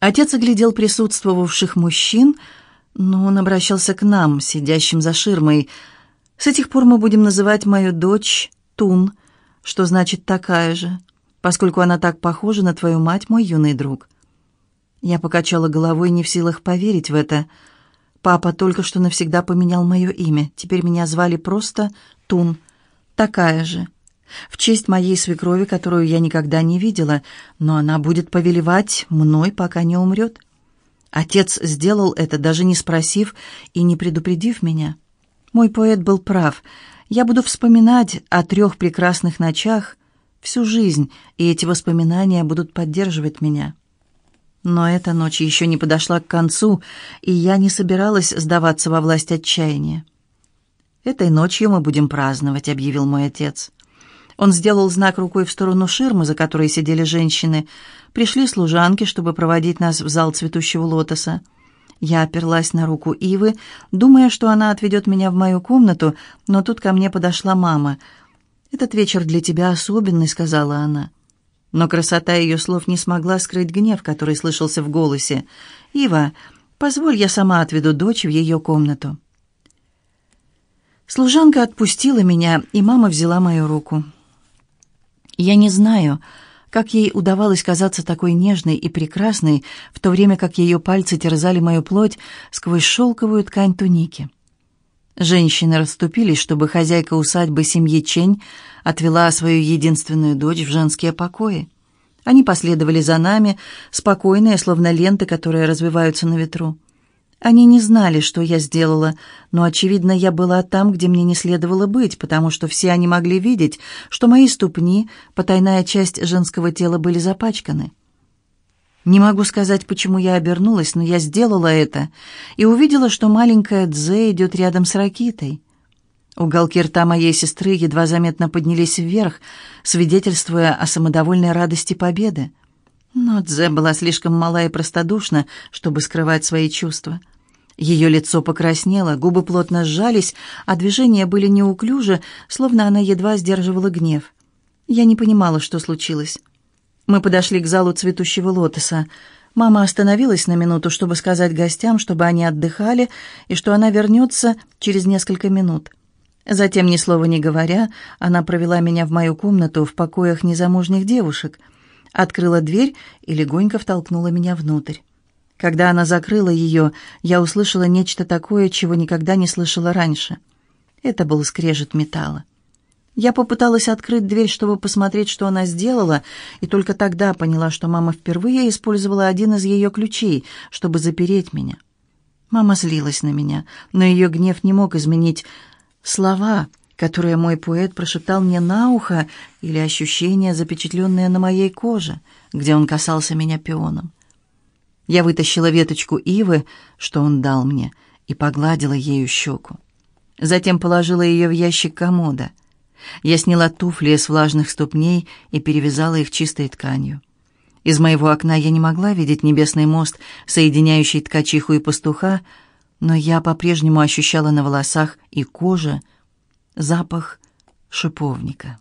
Отец оглядел присутствовавших мужчин, но он обращался к нам, сидящим за ширмой. «С этих пор мы будем называть мою дочь Тун, что значит «такая же», поскольку она так похожа на твою мать, мой юный друг». Я покачала головой, не в силах поверить в это. Папа только что навсегда поменял мое имя. Теперь меня звали просто Тун. Такая же в честь моей свекрови, которую я никогда не видела, но она будет повелевать мной, пока не умрет. Отец сделал это, даже не спросив и не предупредив меня. Мой поэт был прав. Я буду вспоминать о трех прекрасных ночах всю жизнь, и эти воспоминания будут поддерживать меня. Но эта ночь еще не подошла к концу, и я не собиралась сдаваться во власть отчаяния. «Этой ночью мы будем праздновать», — объявил мой отец. Он сделал знак рукой в сторону ширмы, за которой сидели женщины. Пришли служанки, чтобы проводить нас в зал цветущего лотоса. Я оперлась на руку Ивы, думая, что она отведет меня в мою комнату, но тут ко мне подошла мама. «Этот вечер для тебя особенный», — сказала она. Но красота ее слов не смогла скрыть гнев, который слышался в голосе. «Ива, позволь, я сама отведу дочь в ее комнату». Служанка отпустила меня, и мама взяла мою руку. Я не знаю, как ей удавалось казаться такой нежной и прекрасной, в то время как ее пальцы терзали мою плоть сквозь шелковую ткань туники. Женщины расступились, чтобы хозяйка усадьбы семьи Чень отвела свою единственную дочь в женские покои. Они последовали за нами, спокойные, словно ленты, которые развиваются на ветру. Они не знали, что я сделала, но, очевидно, я была там, где мне не следовало быть, потому что все они могли видеть, что мои ступни, потайная часть женского тела, были запачканы. Не могу сказать, почему я обернулась, но я сделала это и увидела, что маленькая Дзе идет рядом с Ракитой. Уголки рта моей сестры едва заметно поднялись вверх, свидетельствуя о самодовольной радости победы. Но Дзе была слишком мала и простодушна, чтобы скрывать свои чувства. Ее лицо покраснело, губы плотно сжались, а движения были неуклюжи, словно она едва сдерживала гнев. Я не понимала, что случилось. Мы подошли к залу цветущего лотоса. Мама остановилась на минуту, чтобы сказать гостям, чтобы они отдыхали, и что она вернется через несколько минут. Затем, ни слова не говоря, она провела меня в мою комнату в покоях незамужних девушек, открыла дверь и легонько втолкнула меня внутрь. Когда она закрыла ее, я услышала нечто такое, чего никогда не слышала раньше. Это был скрежет металла. Я попыталась открыть дверь, чтобы посмотреть, что она сделала, и только тогда поняла, что мама впервые использовала один из ее ключей, чтобы запереть меня. Мама злилась на меня, но ее гнев не мог изменить слова, которые мой поэт прошептал мне на ухо, или ощущения, запечатленные на моей коже, где он касался меня пионом. Я вытащила веточку ивы, что он дал мне, и погладила ею щеку. Затем положила ее в ящик комода. Я сняла туфли с влажных ступней и перевязала их чистой тканью. Из моего окна я не могла видеть небесный мост, соединяющий ткачиху и пастуха, но я по-прежнему ощущала на волосах и коже запах шиповника.